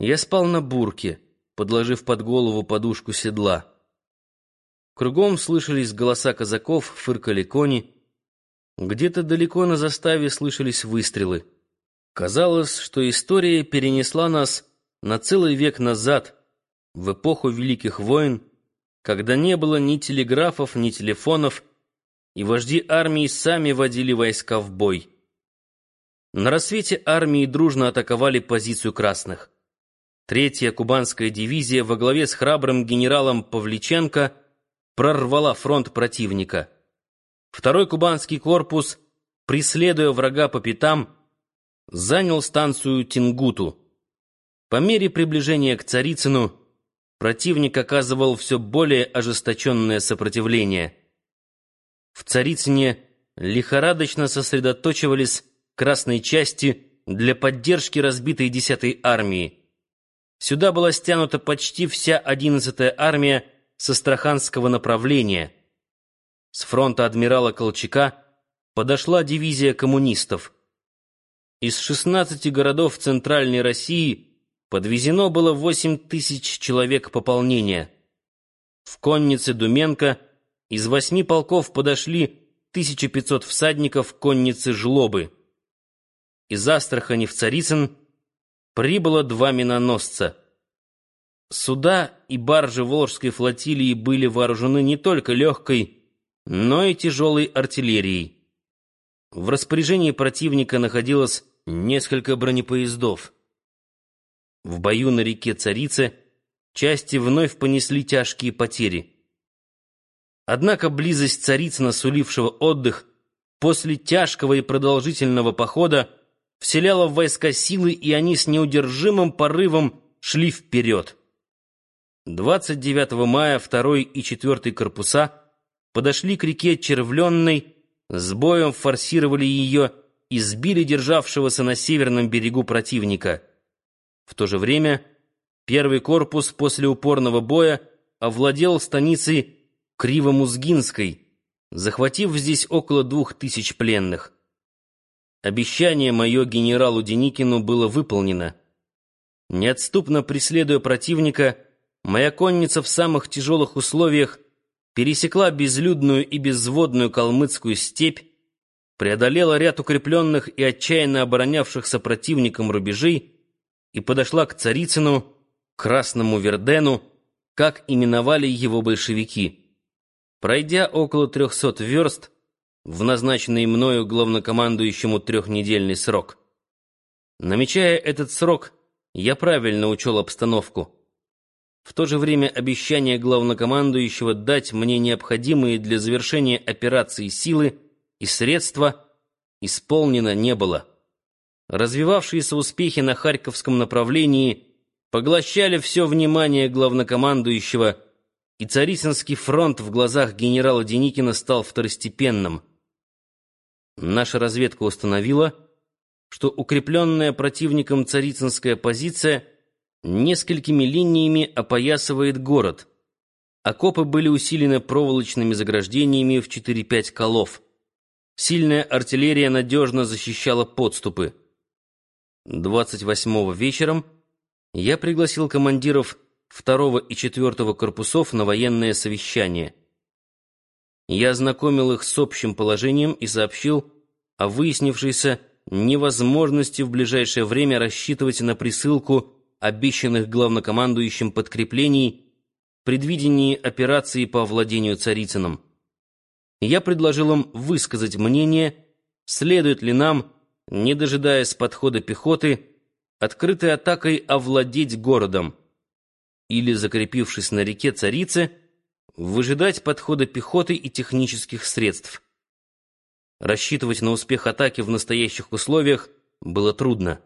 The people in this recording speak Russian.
Я спал на бурке, подложив под голову подушку седла. Кругом слышались голоса казаков, фыркали кони. Где-то далеко на заставе слышались выстрелы. Казалось, что история перенесла нас на целый век назад, в эпоху Великих войн, когда не было ни телеграфов, ни телефонов, и вожди армии сами водили войска в бой. На рассвете армии дружно атаковали позицию красных. Третья кубанская дивизия во главе с храбрым генералом Павличенко прорвала фронт противника. Второй кубанский корпус, преследуя врага по пятам, занял станцию Тингуту. По мере приближения к Царицыну противник оказывал все более ожесточенное сопротивление. В Царицыне лихорадочно сосредоточивались красные части для поддержки разбитой 10-й армии. Сюда была стянута почти вся 11-я армия с Астраханского направления. С фронта адмирала Колчака подошла дивизия коммунистов. Из 16 городов Центральной России подвезено было 8 тысяч человек пополнения. В коннице Думенко из восьми полков подошли 1500 всадников конницы Жлобы. Из Астрахани в Царицын прибыло два миноносца. Суда и баржи Волжской флотилии были вооружены не только легкой, но и тяжелой артиллерией. В распоряжении противника находилось несколько бронепоездов. В бою на реке Царице части вновь понесли тяжкие потери. Однако близость Царицына, сулившего отдых, после тяжкого и продолжительного похода, вселяла в войска силы, и они с неудержимым порывом шли вперед. 29 мая 2 и 4 корпуса подошли к реке Червленной, с боем форсировали ее и сбили державшегося на северном берегу противника. В то же время первый корпус после упорного боя овладел станицей Кривомузгинской, захватив здесь около двух тысяч пленных. Обещание мое генералу Деникину было выполнено. Неотступно преследуя противника, моя конница в самых тяжелых условиях пересекла безлюдную и безводную калмыцкую степь, преодолела ряд укрепленных и отчаянно оборонявшихся противником рубежей и подошла к Царицыну, Красному Вердену, как именовали его большевики. Пройдя около трехсот верст, в назначенный мною главнокомандующему трехнедельный срок. Намечая этот срок, я правильно учел обстановку. В то же время обещание главнокомандующего дать мне необходимые для завершения операции силы и средства исполнено не было. Развивавшиеся успехи на Харьковском направлении поглощали все внимание главнокомандующего, и Царицынский фронт в глазах генерала Деникина стал второстепенным — Наша разведка установила, что укрепленная противником царицынская позиция несколькими линиями опоясывает город. Окопы были усилены проволочными заграждениями в 4-5 колов. Сильная артиллерия надежно защищала подступы. 28-го вечером я пригласил командиров 2 и 4 корпусов на военное совещание. Я ознакомил их с общим положением и сообщил о выяснившейся невозможности в ближайшее время рассчитывать на присылку обещанных главнокомандующим подкреплений предвидении операции по овладению Царицыным. Я предложил им высказать мнение, следует ли нам, не дожидаясь подхода пехоты, открытой атакой овладеть городом или, закрепившись на реке Царицы, выжидать подхода пехоты и технических средств. Рассчитывать на успех атаки в настоящих условиях было трудно.